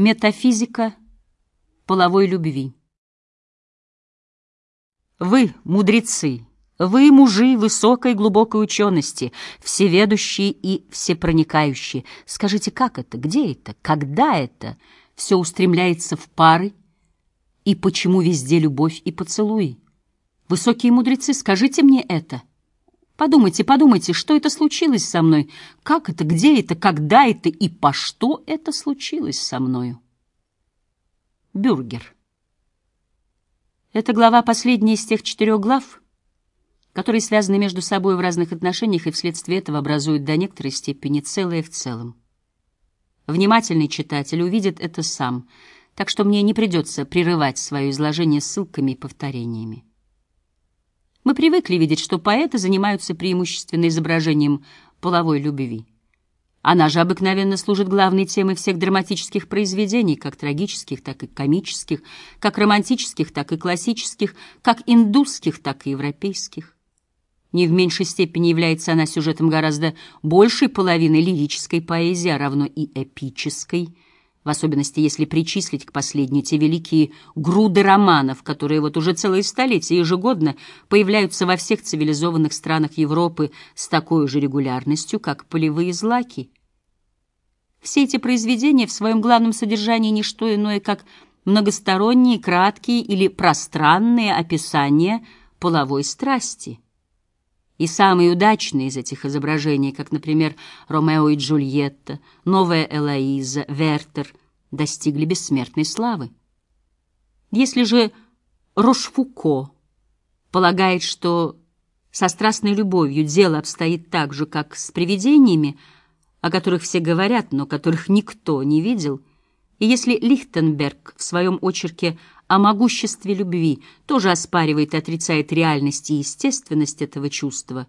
Метафизика половой любви. Вы, мудрецы, вы, мужи высокой глубокой учености, всеведущие и всепроникающие, скажите, как это, где это, когда это все устремляется в пары, и почему везде любовь и поцелуи? Высокие мудрецы, скажите мне это. Подумайте, подумайте, что это случилось со мной, как это, где это, когда это и по что это случилось со мною. Бюргер. Эта глава последняя из тех четырех глав, которые связаны между собой в разных отношениях и вследствие этого образуют до некоторой степени целое в целом. Внимательный читатель увидит это сам, так что мне не придется прерывать свое изложение ссылками и повторениями. Мы привыкли видеть, что поэты занимаются преимущественно изображением половой любви. Она же обыкновенно служит главной темой всех драматических произведений, как трагических, так и комических, как романтических, так и классических, как индусских, так и европейских. Не в меньшей степени является она сюжетом гораздо большей половины лирической поэзии, а равно и эпической – в особенности если причислить к последней те великие груды романов, которые вот уже целые столетия ежегодно появляются во всех цивилизованных странах Европы с такой же регулярностью, как полевые злаки. Все эти произведения в своем главном содержании не что иное, как многосторонние, краткие или пространные описания половой страсти. И самые удачные из этих изображений, как, например, Ромео и Джульетта, Новая Элоиза, Вертер, достигли бессмертной славы. Если же Рошфуко полагает, что со страстной любовью дело обстоит так же, как с привидениями, о которых все говорят, но которых никто не видел, и если Лихтенберг в своем очерке о могуществе любви тоже оспаривает и отрицает реальность и естественность этого чувства,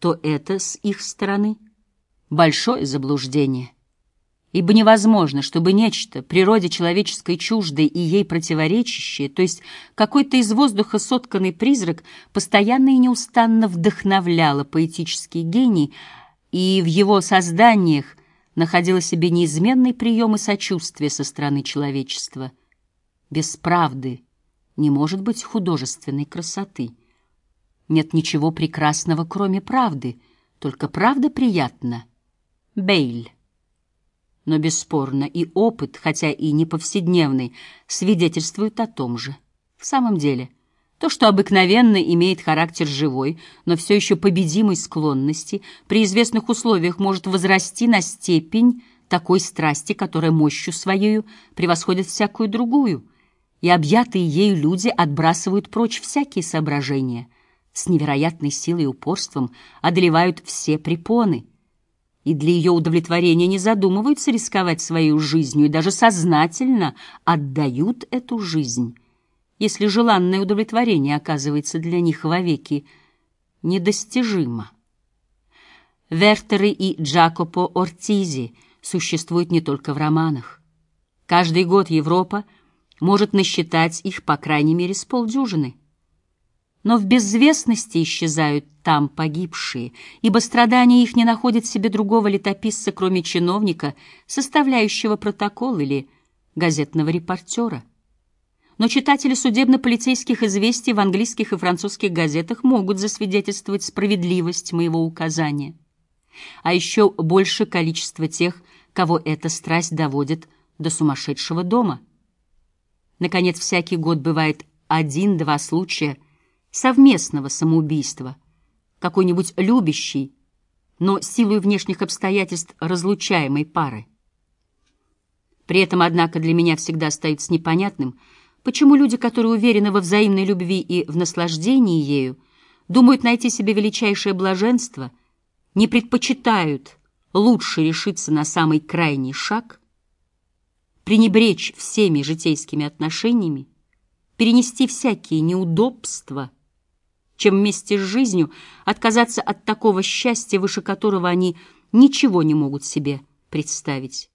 то это с их стороны большое заблуждение. Ибо невозможно, чтобы нечто, природе человеческой чуждой и ей противоречащее, то есть какой-то из воздуха сотканный призрак, постоянно и неустанно вдохновляло поэтический гений, и в его созданиях находило себе неизменный прием и сочувствие со стороны человечества — без правды не может быть художественной красоты. Нет ничего прекрасного, кроме правды, только правда приятна. Бейль. Но бесспорно и опыт, хотя и не повседневный, свидетельствует о том же. В самом деле, то, что обыкновенно имеет характер живой, но все еще победимой склонности, при известных условиях может возрасти на степень такой страсти, которая мощью своею превосходит всякую другую — и объятые ею люди отбрасывают прочь всякие соображения, с невероятной силой и упорством одолевают все препоны, и для ее удовлетворения не задумываются рисковать своей жизнью и даже сознательно отдают эту жизнь, если желанное удовлетворение оказывается для них вовеки недостижимо. Вертеры и Джакопо Ортизи существуют не только в романах. Каждый год Европа — может насчитать их по крайней мере с полдюжины. Но в безвестности исчезают там погибшие, ибо страдания их не находят себе другого летописца, кроме чиновника, составляющего протокол или газетного репортера. Но читатели судебно-полицейских известий в английских и французских газетах могут засвидетельствовать справедливость моего указания. А еще больше количество тех, кого эта страсть доводит до сумасшедшего дома — Наконец, всякий год бывает один-два случая совместного самоубийства. Какой-нибудь любящий, но силой внешних обстоятельств разлучаемой пары. При этом, однако, для меня всегда остается непонятным, почему люди, которые уверены во взаимной любви и в наслаждении ею, думают найти себе величайшее блаженство, не предпочитают лучше решиться на самый крайний шаг, пренебречь всеми житейскими отношениями, перенести всякие неудобства, чем вместе с жизнью отказаться от такого счастья, выше которого они ничего не могут себе представить.